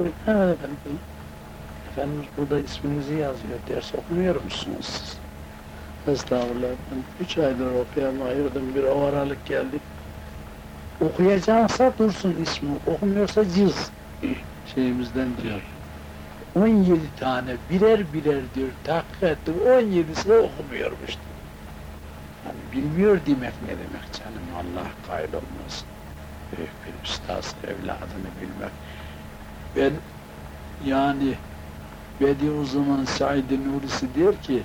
Evet efendim. Efendimiz burada isminizi yazıyor. Ders okumuyor musunuz siz? Estağfurullah efendim. Üç aydır okuyamayırdım. Bir o aralık geldik. Okuyacaksa dursun ismi. Okumuyorsa cız. Şeyimizden diyor. 17 tane birer birer diyor tahkik ettim. 17'si de okumuyormuş. Yani bilmiyor demek ne demek canım. Allah kaydolmasın. Büyük bir üstaz evladını bilmek. Ben yani Bediüzzaman Said-i Nurisi diyor ki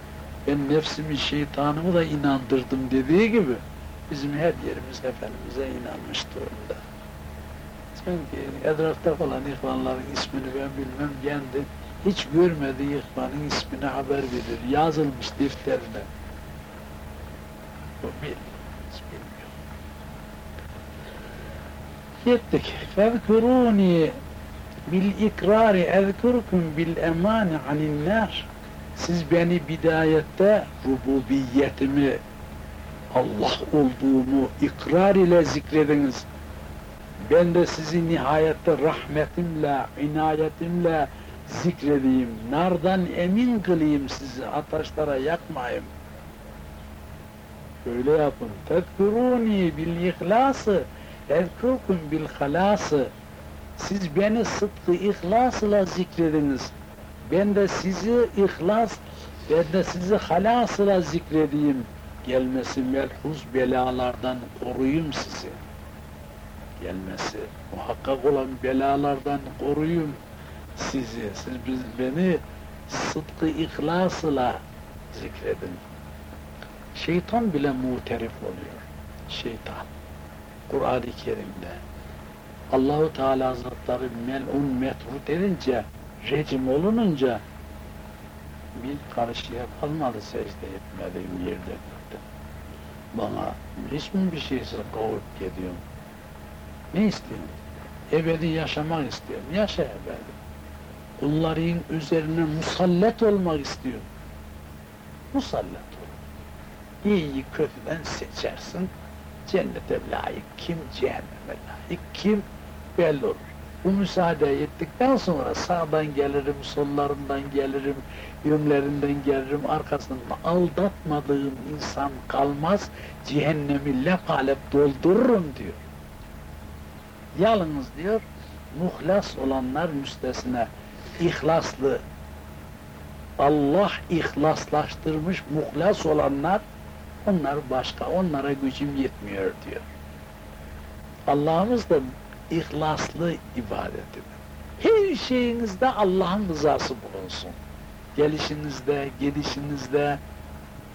ben nefsimi şeytanımı da inandırdım dediği gibi bizim her yerimiz Efendimiz'e inanmış durumda. Çünkü etrafta falan ihvanların ismini ben bilmem kendi hiç görmediği ihvanın ismini haber verir. Yazılmış defterine. Hiç bilmiyor. Yettik. Fezkuruni bil ikrari ezkurkum bil emani anin. Siz beni bidayette rububiyetimi Allah olduğumu ikrar ile zikrediniz. Ben de sizi nihayette rahmetimle, inayetimle zikredeyim. Nardan emin kılayım sizi, ateşlere yakmayayım. Böyle yapın. Tedkuruni bil ihlası, ezkurkum bil halası. Siz beni sıdkı ihlasla zikrediniz. Ben de sizi ihlas, ben de sizi halasla zikredeyim. Gelmesi melhuz belalardan koruyum sizi. Gelmesi muhakkak olan belalardan koruyum sizi. Siz biz, beni sıdkı ihlasla zikredin. Şeytan bile muterif oluyor. Şeytan. Kur'an-ı Kerim'de. Allahu Teala Hazretleri mel'un metrut edince, rejim olununca bir karışıya kalmadı secde etmediğim yerde. Bana hiç mi bir şeyse kavup gidiyorum? Ne istiyorsun? Ebedi yaşamak istiyorum. Yaşa ebedi. Kulların üzerine musallat olmak istiyorum. Musallat ol. İyiyi kötüden seçersin. Cennete layık kim, cehenneme layık kim belli olur. Bu müsaade ettikten sonra sağdan gelirim, sollarından gelirim, yönlerinden gelirim, arkasından aldatmadığım insan kalmaz, cehennemi lepalep doldururum diyor. Yalnız diyor, muhlas olanlar müstesine, ihlaslı, Allah ihlaslaştırmış muhlas olanlar, onlar başka, onlara gücüm yetmiyor diyor. Allah'ımız da ihlaslı ibadet edin. Her şeyinizde Allah'ın rızası bulunsun. Gelişinizde, gidişinizde,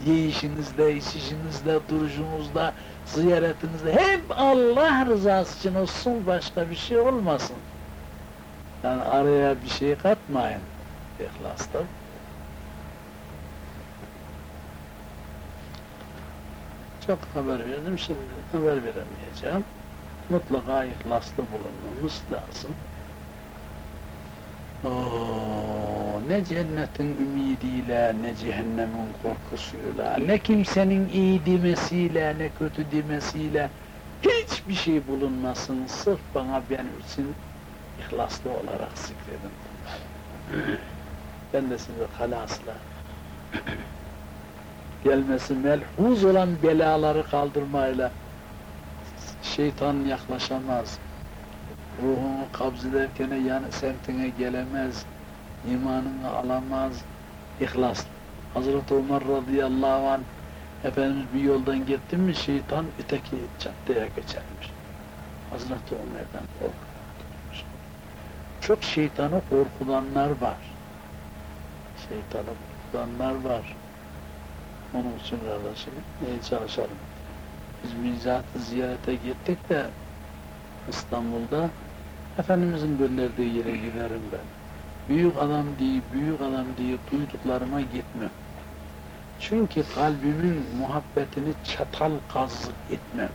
yiyişinizde, içişinizde, duruşunuzda, ziyaretinizde hep Allah rızası için olsun, başka bir şey olmasın. Yani araya bir şey katmayın ihlasta. Çok haber verdim, şimdi haber veremeyeceğim mutlaka ihlaslı bulunmamız lazım. Oo, ne cennetin ümidiyle, ne cehennemin korkusuyla, ne kimsenin iyi demesiyle, ne kötü demesiyle hiçbir şey bulunmasın. Sırf bana benim için ihlaslı olarak zikredin. ben de size halasla gelmesi melhuz olan belaları kaldırmayla şeytan yaklaşamaz. Ruhunu kabz ederken yani semtine gelemez. imanını alamaz. İhlas. Hazreti Ömer radıyallahu anh Efendimiz bir yoldan gitti mi şeytan öteki caddeye geçermiş. Hazreti Ömer'den korkuyormuş. Çok şeytanı korkulanlar var. Şeytanı korkulanlar var. Onun için kardeşim neye çalışalım? Biz Mizat'ı ziyarete gittik de İstanbul'da Efendimizin gönderdiği yere giderim ben. Büyük adam diye, büyük adam diye duyduklarıma gitmem. Çünkü kalbimin muhabbetini çatal kazık etmem.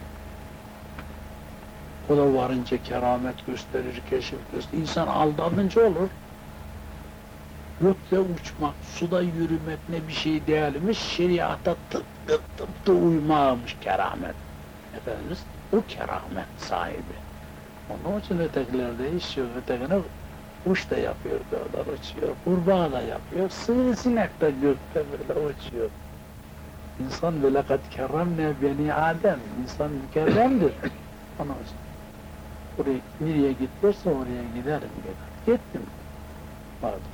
O da varınca keramet gösterir, keşif gösterir. İnsan aldanınca olur. Gökte uçmak, suda yürümek ne bir şey değilmiş, şeriata tıp tıp tıp da uymamış keramet. Efendimiz o keramet sahibi. Onun için ötekilerde iş yok, ötekine Kuş da yapıyor dağlar uçuyor, kurbağa da yapıyor, sivrisinek de gökte böyle uçuyor. İnsan ve lekad kerremne beni Adem, insan mükerremdir. Onun için. Oraya, nereye git derse oraya giderim. Gittim. Vardım.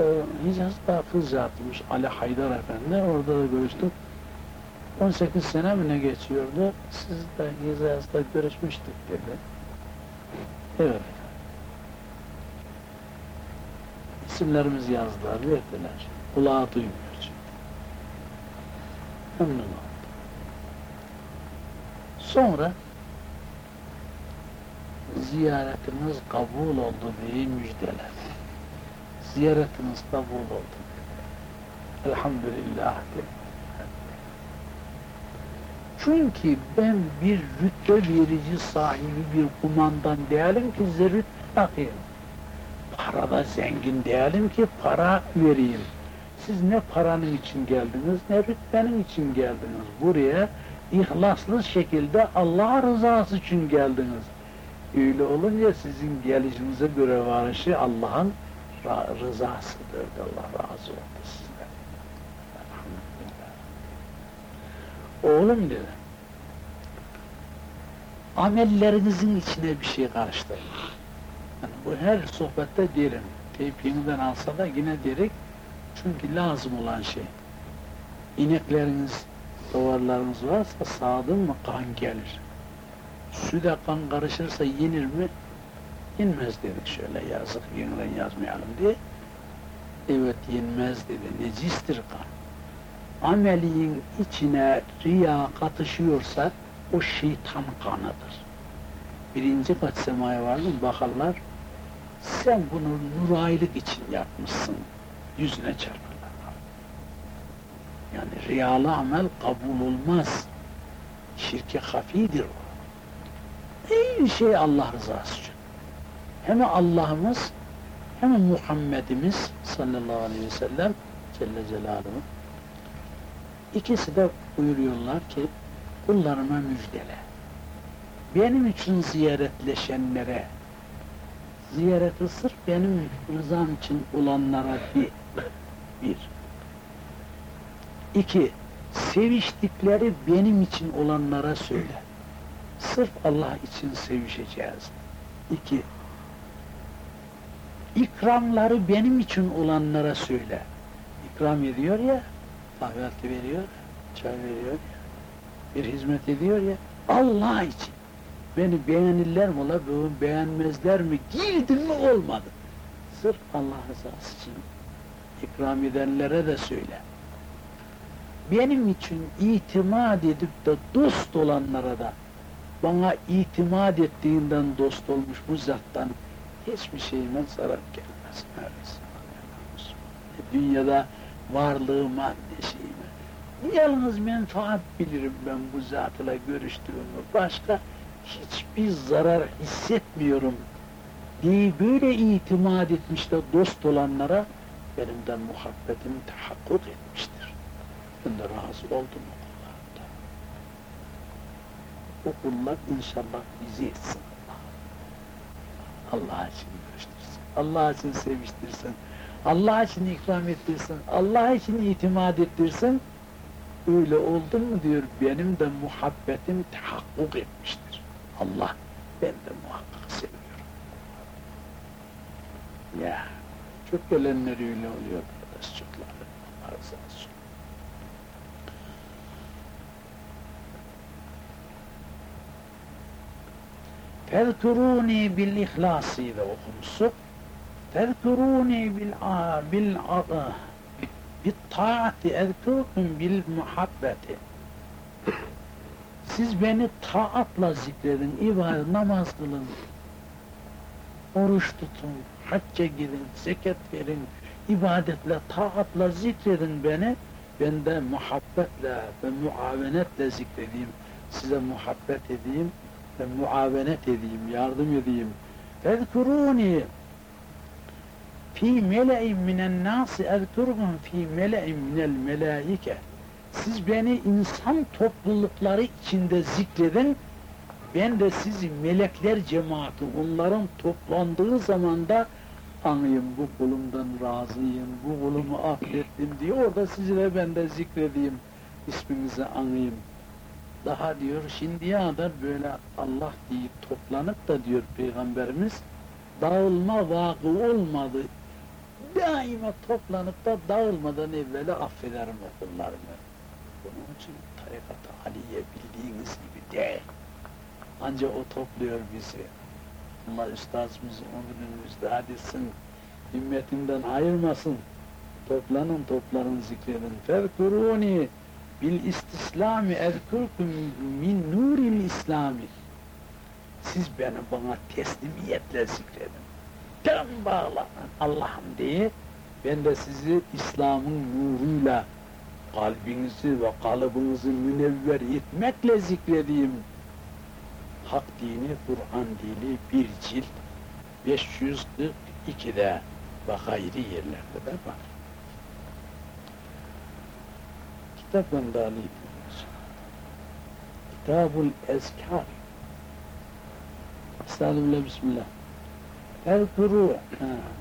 Ee, Hicaz'da Fızca atmış Ali Haydar Efendi, orada da görüştük. 18 sene mi ne geçiyordu, siz de Hicaz'da görüşmüştük dedi. Evet. İsimlerimizi yazdılar, verdiler. Kulağı duymuyor çünkü. Memnun oldum. Sonra ziyaretiniz kabul oldu diye müjdeler. Ziyaretiniz kabul oldu. Elhamdülillah. Çünkü ben bir rütbe verici sahibi bir kumandan değilim ki size rütbe takayım. Parada zengin değilim ki para vereyim. Siz ne paranın için geldiniz ne rütbenin için geldiniz. Buraya ihlaslı şekilde Allah rızası için geldiniz. Öyle olunca sizin gelişinize göre varışı Allah'ın rızasıdır. Allah razı oldu sizden. Oğlum dedi, amellerinizin içine bir şey karıştırmayın. Yani bu her sohbette derim. Teyip yeniden alsa da yine derik. Çünkü lazım olan şey. İnekleriniz, davarlarınız varsa sağdın mı kan gelir. Süde kan karışırsa yenir mi? Yenmez dedik şöyle yazık yeniden yazmayalım diye. Evet yenmez dedi. Necistir kan. Amelin içine riya katışıyorsa o şeytan kanıdır. Birinci kat semaya vardım bakarlar sen bunu nuraylık için yapmışsın. Yüzüne çarparlar. Yani riyalı amel kabul olmaz. Şirke hafidir o. Her şey Allah rızası için. Hem Allah'ımız hem Muhammed'imiz sallallahu aleyhi ve sellem Celle Celaluhu ikisi de buyuruyorlar ki kullarıma müjdele. Benim için ziyaretleşenlere ziyareti sırf benim rızam için olanlara bir. bir. İki, seviştikleri benim için olanlara söyle. Sırf Allah için sevişeceğiz. İki, ikramları benim için olanlara söyle. İkram ediyor ya, kahvaltı veriyor, çay veriyor ya, bir hizmet ediyor ya, Allah için. Beni beğenirler mi ola, beğenmezler mi, girdin mi olmadı. Sırf Allah rızası için ikram edenlere de söyle. Benim için itimat edip de dost olanlara da bana itimat ettiğinden dost olmuş bu zattan hiçbir şeyime zarar gelmez. E, dünyada varlığıma şeyime. Yalnız menfaat bilirim ben bu zatla görüştüğümü. Başka hiçbir zarar hissetmiyorum diye böyle itimat etmiş de dost olanlara benimden muhabbetim tahakkuk etmiştir. Ben de razı oldum o kullarımda. O kullar inşallah bizi etsin Allah. İçin görüştürsün. Allah için seviştirsin. Allah için ikram ettirsin. Allah için itimat ettirsin. Öyle oldu mu diyor, benim de muhabbetim tahakkuk etmiştir. Allah, ben de muhakkak seviyorum. Ya, çok gelenler öyle oluyor arkadaş çocuklar. Allah razı olsun. Fezkuruni bil ile okumuşsun. Fezkuruni bil bil bil taati ezkurkum bil muhabbeti. Siz beni taatla zikredin, ibadet, namaz kılın, oruç tutun, hacca gidin, zekat verin, ibadetle, taatla zikredin beni, ben de muhabbetle ve muavenetle zikredeyim, size muhabbet edeyim ve muavenet edeyim, yardım edeyim. Fezkuruni fi mele'in minen nasi ezkurkum fi mele'in minel melaike siz beni insan toplulukları içinde zikredin, Ben de sizi melekler cemaati onların toplandığı zaman da anayım bu kulumdan razıyım, bu kulumu affettim diye orada sizi de ben de zikredeyim, isminizi anayım. Daha diyor şimdiye kadar böyle Allah deyip toplanıp da diyor Peygamberimiz dağılma vakı olmadı. Daima toplanıp da dağılmadan evvela affederim o kullarımı. Bunun için tarikat-ı aliye bildiğiniz gibi değil. Ancak o topluyor bizi. Allah üstazımız ömrünüzde hadissin, himmetinden ayırmasın. Toplanın toplanın zikredin. Ferkuruni bil istislami ezkurkum min nuril islami. Siz beni bana teslimiyetle zikredin. Tam bağlanın Allah'ım diye ben de sizi İslam'ın nuruyla kalbinizi ve kalıbınızı münevver etmekle zikredeyim. Hak dini, Kur'an dini bir cilt 542'de ve gayri yerlerde de var. Kitap gönderliği Kitabul Ezkar Estağfirullah, Bismillah. Ezkuru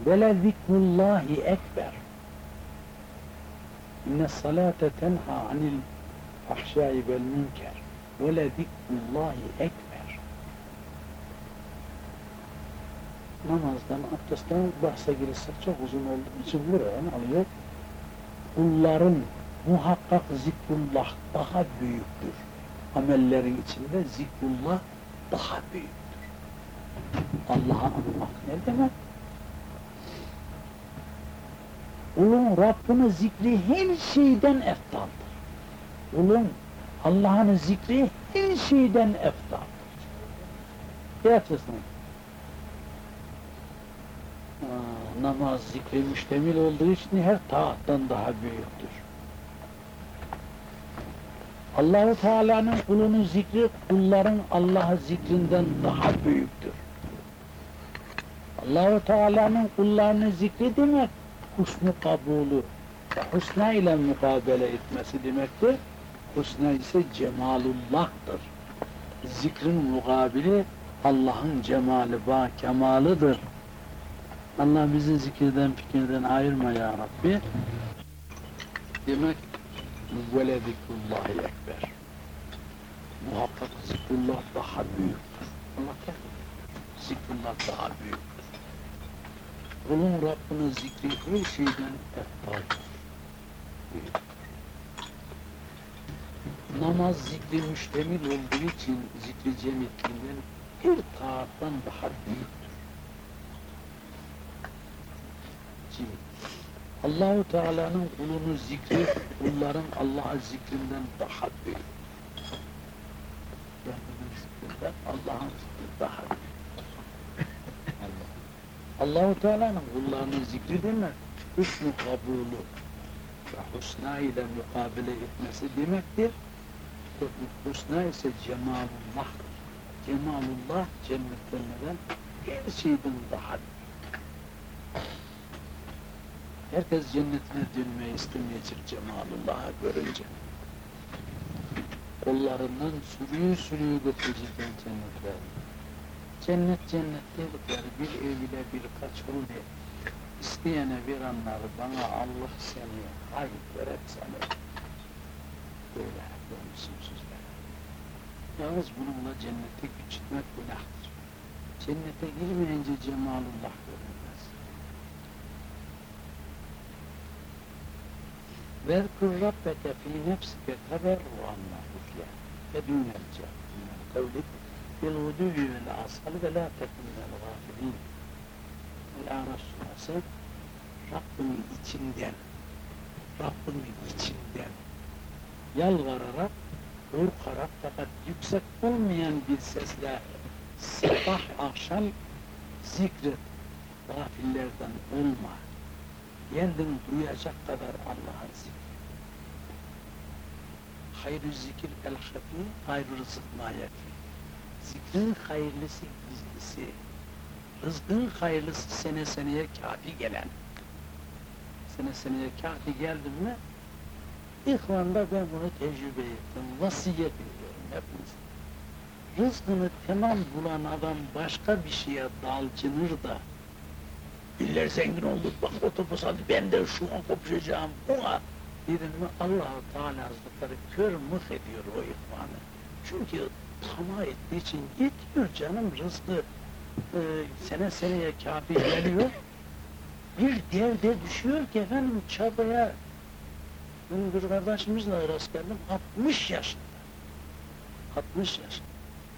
ve le zikrullahi ekber. İnne salate tenha anil fahşai vel münker. Ve le zikrullahi ekber. Namazdan, abdestten bahse girsek çok uzun olduğu için buraya alıyor. Kulların muhakkak zikrullah daha büyüktür. Amellerin içinde zikrullah daha büyüktür. Allah'a anmak ne demek? Kulun Rabbini zikri her şeyden eftaldır. Kulun Allah'ın zikri her şeyden eftaldır. Yapıyorsun. namaz zikri müştemil olduğu için her taattan daha büyüktür. Allahu Teala'nın kulunun zikri kulların Allah'ı zikrinden daha büyüktür. Allahu Teala'nın kullarını zikri demek husnu kabulü, husna ile mukabele etmesi demektir. Husna ise cemalullah'tır. Zikrin mukabili Allah'ın cemali ba kemalıdır. Allah bizi zikirden fikirden ayırma ya Rabbi. Demek ve lezikrullahi ekber. Muhakkak zikrullah daha büyüktür. Anlatayım mı? Zikrullah daha büyüktür. Kulun Rabbini zikri her şeyden eftaldır. Namaz zikri müştemil olduğu için zikri cemiyetinden her taraftan daha büyüktür. Şimdi Allahu Teala'nın kulunu zikri, kulların Allah'a zikrinden daha büyük. Rabbinin zikrinden Allah'ın zikri daha büyük. Allahu Teala'nın kullarının zikri demek, hüsnü kabulü ve husna ile mukabele etmesi demektir. Husna ise cemalullah. Cemalullah cennetlenmeden her şeyden daha büyük. Herkes cennetine dönmeyi istemeyecek Cemalullah'ı görünce. Kollarından sürüyü sürüyü götürecekler cennetler. Cennet cennet dedikleri bir ev ile birkaç hulde isteyene anlar bana Allah seni hayır verip seni böyle yapıyormuşsun sözler. Yalnız bununla cennete küçültmek günahtır. Cennete girmeyince cemalullah görünmez. وَاذْكُرْ رَبَّكَ فِي نَفْسِكَ تَبَرُّعًا وَخُفْيًا فَدُونَ الْجَهْرِ مِنَ الْقَوْلِ بِالْغُدُوِّ وَالْعَصَالِ وَلَا تَكُنْ مِنَ الْغَافِلِينَ El-Araf suresi Rabbinin içinden Rabbinin içinden yalvararak, korkarak fakat yüksek olmayan bir sesle sabah akşam zikret, gafillerden olma kendini duyacak kadar Allah'a zikir. Hayrü zikir el hafi, hayrü rızık mayeti. Zikrin hayırlısı gizlisi, rızkın hayırlısı sene seneye kafi gelen. Sene seneye kafi geldim mi, İhvanda ben bunu tecrübe ettim, vasiyet ediyorum hepinize. rızkını tamam bulan adam başka bir şeye dalcınır da İller zengin oldu, bak otobüs aldı, ben de şu an kopuşacağım, buna. Dedim mi Allah-u Teala Hazretleri kör mıh ediyor o ihvanı. Çünkü tamah ettiği için yetmiyor canım rızkı. Ee, sene seneye kafi geliyor. Bir devde düşüyor ki efendim çabaya benim bir kardeşimizle rast geldim 60 yaşında. 60 yaşında.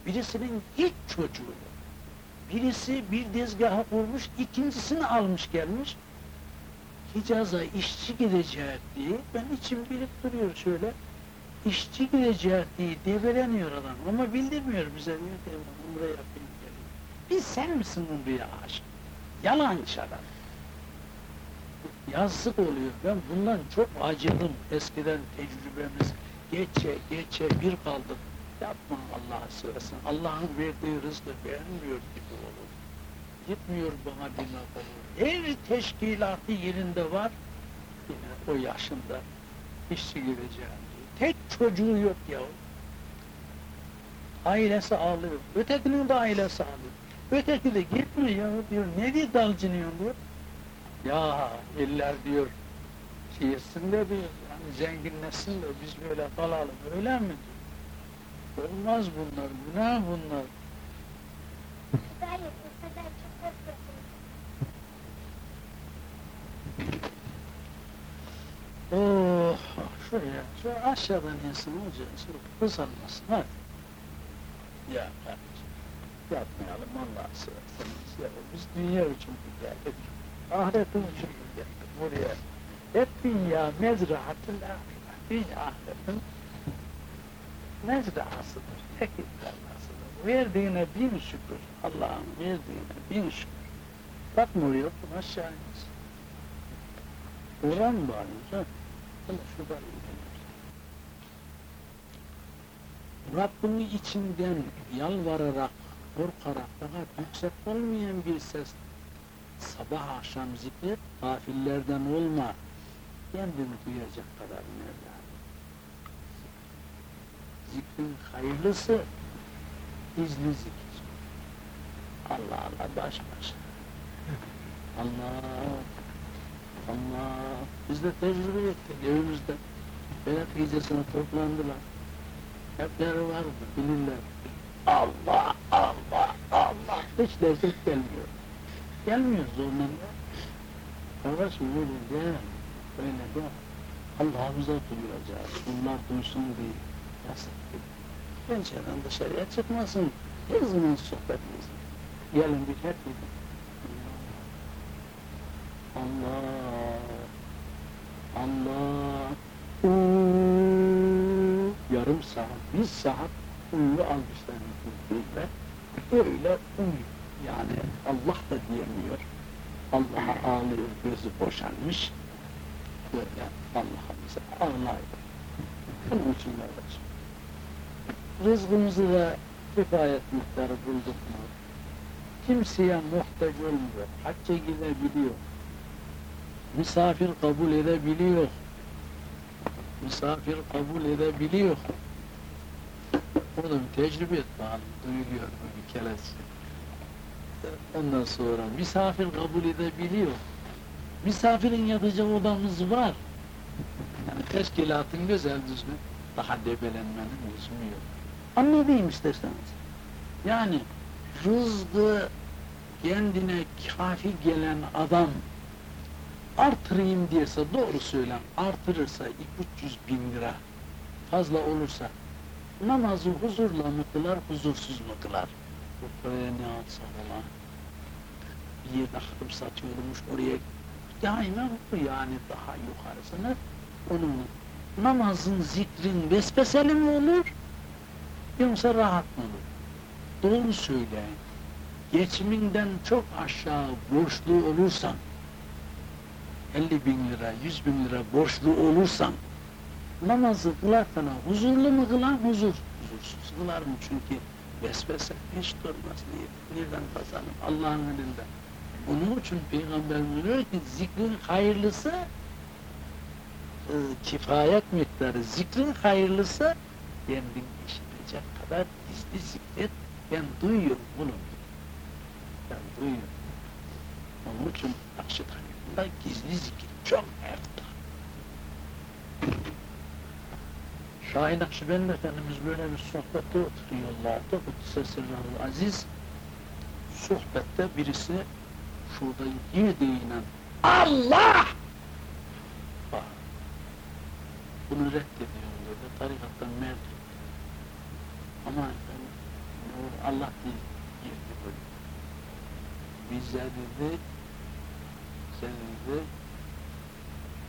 Birisinin hiç çocuğu. Birisi bir dezgaha kurmuş, ikincisini almış gelmiş. Hicaz'a işçi gidecek diye, ben içim bilip duruyor şöyle. İşçi gidecek diye develeniyor adam ama bildirmiyor bize diyor ki umre yapayım geleyim. Biz sen misin umreye aşık? Yalancı adam. Yazık oluyor. Ben bundan çok acıdım. Eskiden tecrübemiz geçe geçe bir kaldık. Yapma Allah'a söylesin. Allah'ın verdiği rızkı beğenmiyor gibi olur. Gitmiyor bana bir olur. Her teşkilatı yerinde var. Yine o yaşında işçi gideceğim diyor. Tek çocuğu yok ya. Ailesi ağlıyor. Ötekinin de ailesi ağlıyor. Öteki de gitmiyor diyor. Ne diye dalcınıyorsun diyor. Ya eller diyor etsin de diyor. Yani zenginleşsin de biz böyle kalalım. Öyle mi diyor. Olmaz bunlar, günah bunlar. Oh, şuraya, şu aşağıdan insin hocam, şu kızarmasın, hadi. Ya kardeşim, yapmayalım Allah'a severseniz ya. Biz dünya için geldik, ahiretin için geldik buraya. Hep dünya mezrahatül ahire, dünya ahiretin mezrahasıdır, tekil tarlasıdır. Verdiğine bin şükür, Allah'ın verdiğine bin şükür. Bakma oraya, okun aşağı insin. Bağırıyoruz ha? Hele şuradan. Rabbini içinden yalvararak, korkarak daha yüksek olmayan bir ses sabah akşam zikret, gafillerden olma. Kendini duyacak kadar Mevla. Zikrin hayırlısı izli zikir. Allah Allah baş başa. Allah Allah biz de tecrübe ettik evimizde. Berat gecesine toplandılar. Hepleri vardı bilirler. Allah Allah Allah hiç lezzet gelmiyor. Gelmiyor zorla. Kardeşim öyle değil. Öyle değil. Allah'ımıza duyuracağız. Bunlar duysun diye. Gibi. Pencereden dışarıya çıkmasın. Her zaman sohbetimiz. Gelin bir hep gidin. Allah Allah Uuu, yarım saat, bir saat uyu almışlar bizler. Öyle uyu. Yani Allah da diyemiyor. Allah'a ağlıyor, gözü boşanmış. Böyle Allah'ımıza ağlıyor. Bunun için kardeşim. Rızkımızı da kifayet miktarı bulduk mu? Kimseye muhtaç olmuyor. Hacca gidebiliyor misafir kabul edebiliyor. Misafir kabul edebiliyor. Orada bir tecrübe et bakalım, duyuluyor bir kelesi. Ondan sonra misafir kabul edebiliyor. Misafirin yatacağı odamız var. Yani teşkilatın güzel düzgün, daha debelenmenin lüzumu yok. Anlayayım isterseniz. Yani rızkı kendine kafi gelen adam artırayım diyorsa doğru söylem artırırsa 2-300 bin lira fazla olursa namazı huzurla mı kılar huzursuz mu kılar? Bu paraya ne alsa falan bir yerde hadım satıyormuş oraya daima bu yani daha yukarısını onun namazın zikrin vesveseli mi olur yoksa rahat mı olur? Doğru söyleyin. Geçiminden çok aşağı borçlu olursan 50 bin lira, 100 bin lira borçlu olursan namazı kılarken huzurlu mu kılan huzur? Huzursuz kılar mı? Çünkü vesvese hiç durmaz. Niye? Nereden kazanır? Allah'ın elinde. Onun için Peygamberimiz diyor ki zikrin hayırlısı e, kifayet miktarı. Zikrin hayırlısı kendin işitecek kadar. gizli zikret, ben duyuyorum bunu. Ben duyuyorum. Onun için Nakşi tarikında gizli zikir çok eftal. Şahin Akşibendi Efendimiz böyle bir sohbette oturuyorlardı. Kuddise Sirrahul Aziz sohbette birisi şurada girdiğiyle Allah! Bak, bunu reddediyor dedi. Tarikattan mert Ama efendim, nur Allah değil girdi böyle. Bize dedi, sen dedi,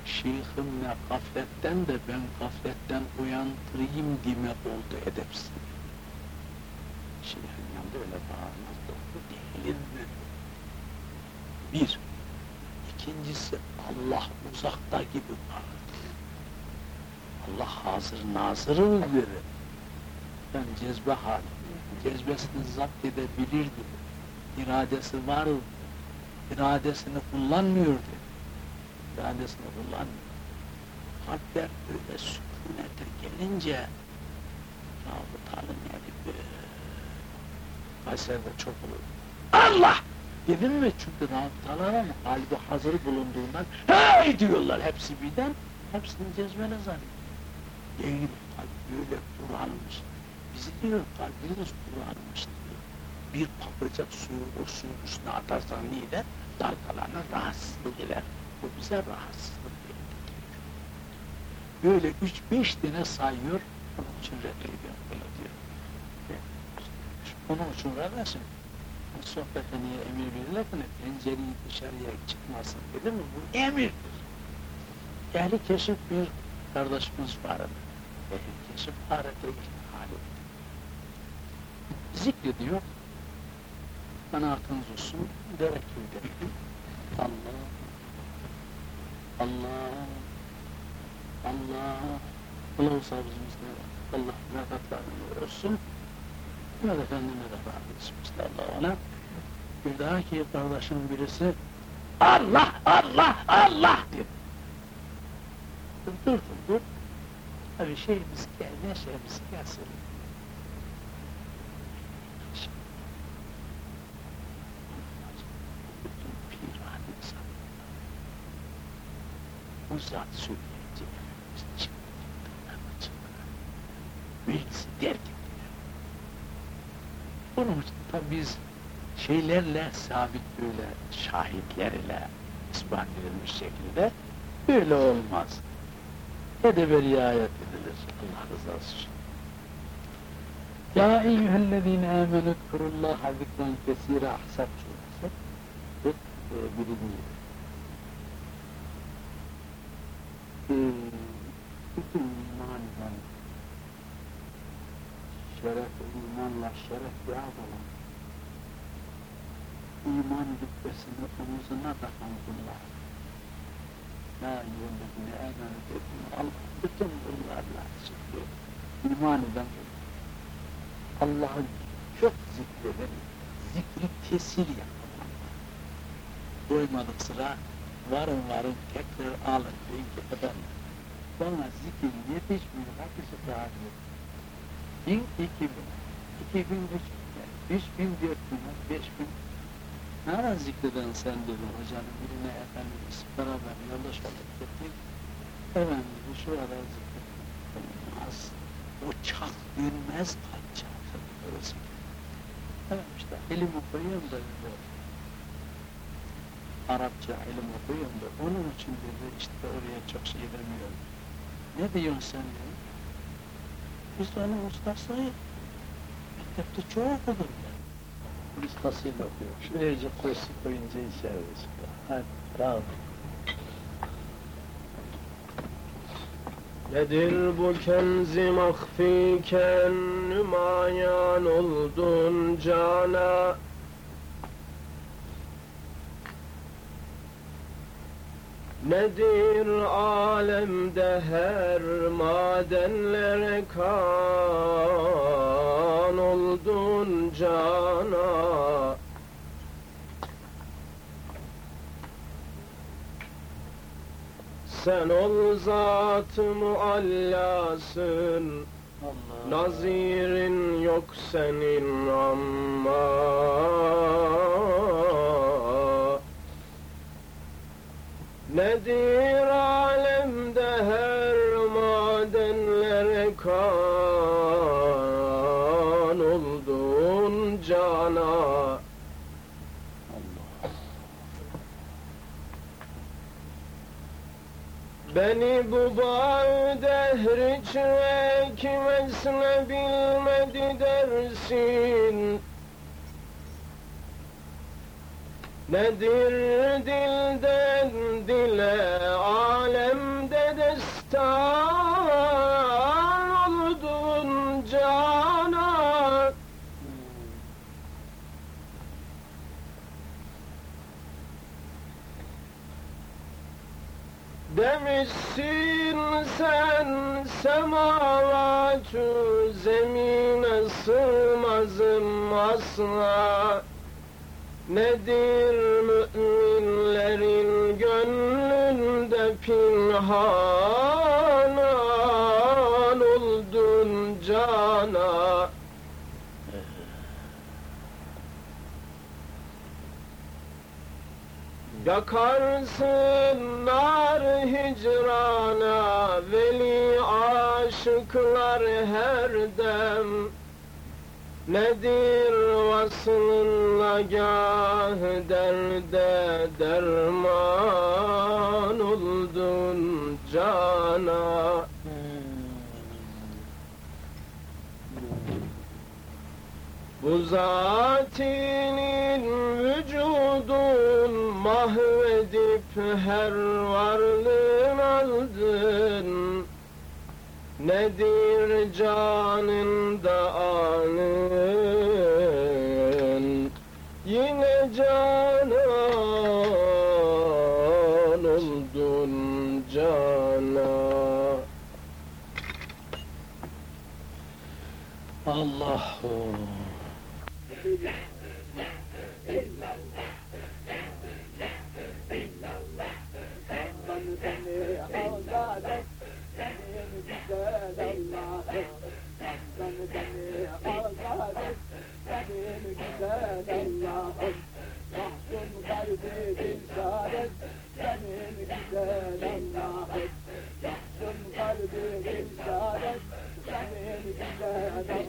şeyhimle gafletten de ben gafletten uyandırayım demek oldu edepsiz. Şeyhin yanında öyle bağırmaz doğru değil mi? Bir. İkincisi Allah uzakta gibi bağırdı. Allah hazır nazırı verir. Ben cezbe hali. Cezbesini zapt edebilirdi. İradesi vardı. İradesini kullanmıyordu. İradesini kullanmıyor. Kalpler böyle sükunete gelince Rabıt haline böyle Kayseri'de çok olur. Allah! Dedim mi? Çünkü rabıtalara mı? Kalbi hazır bulunduğundan hey diyorlar hepsi birden. Hepsini cezbele zannediyor. Değil, kalp böyle duralmış. Bizi diyor kalbimiz diyor. Bir patlıcak suyu o suyun üstüne atarsan niye dalgalarına rahatsızlık eder. Bu bize rahatsızlık verir. Böyle üç beş tane sayıyor, onun için reddediyor böyle diyor. Onun için kardeşim, sohbete niye emir verirler ki pencereyi dışarıya çıkmasın dedim mi? Bu emirdir. Ehli keşif bir kardeşimiz vardı. Ehli keşif gitme hali. Zikrediyor. Kanaatınız olsun, derekülde. Allah, Allah, Allah, Allah sabzımızda Allah mükaffatlarını olsun. Evet de bağlısımızda Allah'a alem. Bir daha ki kardeşim birisi Allah, Allah, Allah diyor. Dur, dur, dur, dur. Abi şeyimiz gel, neşemiz gelsin. Bütün piran insan. Bu zat söyleyecek. Çıkmayacak, çıkmayacak. Birisi der ki, bunun için tabi biz şeylerle sabit böyle şahitlerle ispat edilmiş şekilde böyle olmaz. Edebe riayet edilir. Allah rızası için. Ya eyyühellezine amenü zkurullaha zikran kesire ahsap suresi. Ve e. Bütün maniden şeref, imanla şeref yağ olan iman rütbesini omuzuna takan kullar. La eyyühellezine amenü zkurullaha Allah bütün bunlarla çıkıyor. İman eden Allah'ı çok zikredin, zikri kesir yapın. Doymadık sıra, varın varın tekrar alın deyin ki efendim, bana zikir yetişmiyor, hakisi dağılıyor. Bin, iki bin, iki bin, üç bin, üç bin, dört bin, beş bin. Nereden zikreden sen dedi hocanın birine efendimiz beraber yoldaş olduk gittik. Efendim şu kadar zikredin. Olmaz. O çak kalacak. Orası. Tamam işte ilim okuyorum da dedi. Arapça ilim okuyorum da onun için dedi işte oraya çok şey demiyorum. Ne diyorsun sen dedi. Biz de onun ustasıyız. Mektepte çok okudum ben. Ustasıyla okuyor. Şuraya koysu koyunca içeriz. Hadi tamam. Nedir bu kenzi mahfiken nümayan oldun cana Nedir alemde her madenlere kan oldun cana? Sen ol zat-ı muallasın. Allah. Nazirin yok senin amma Nedir alemde her madenlere kan oldun cana Allah. Beni bu bağ dehri çekmesine bilmedi dersin Nedir dilden dile alemde destan oldun cana. Demişsin sen semavatü zemine sığmazım asla Nedir müminlerin gönlünde pinhanan oldun cana? Yakarsın nar hicrana Veli aşıklar her dem Nedir vasılınla gah derde derman oldun cana? Bu zatinin vücudun mahvedip her varlığın aldın Nedir canında anın Yine canan oldun cana Allahu. Okay.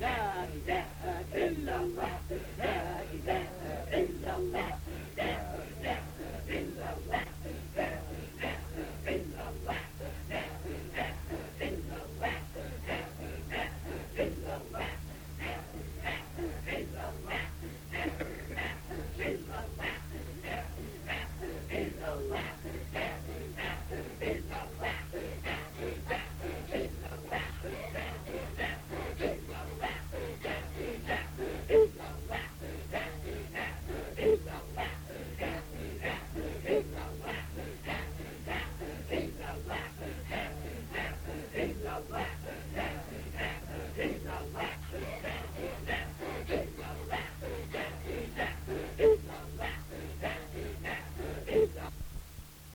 لا إله إلا الله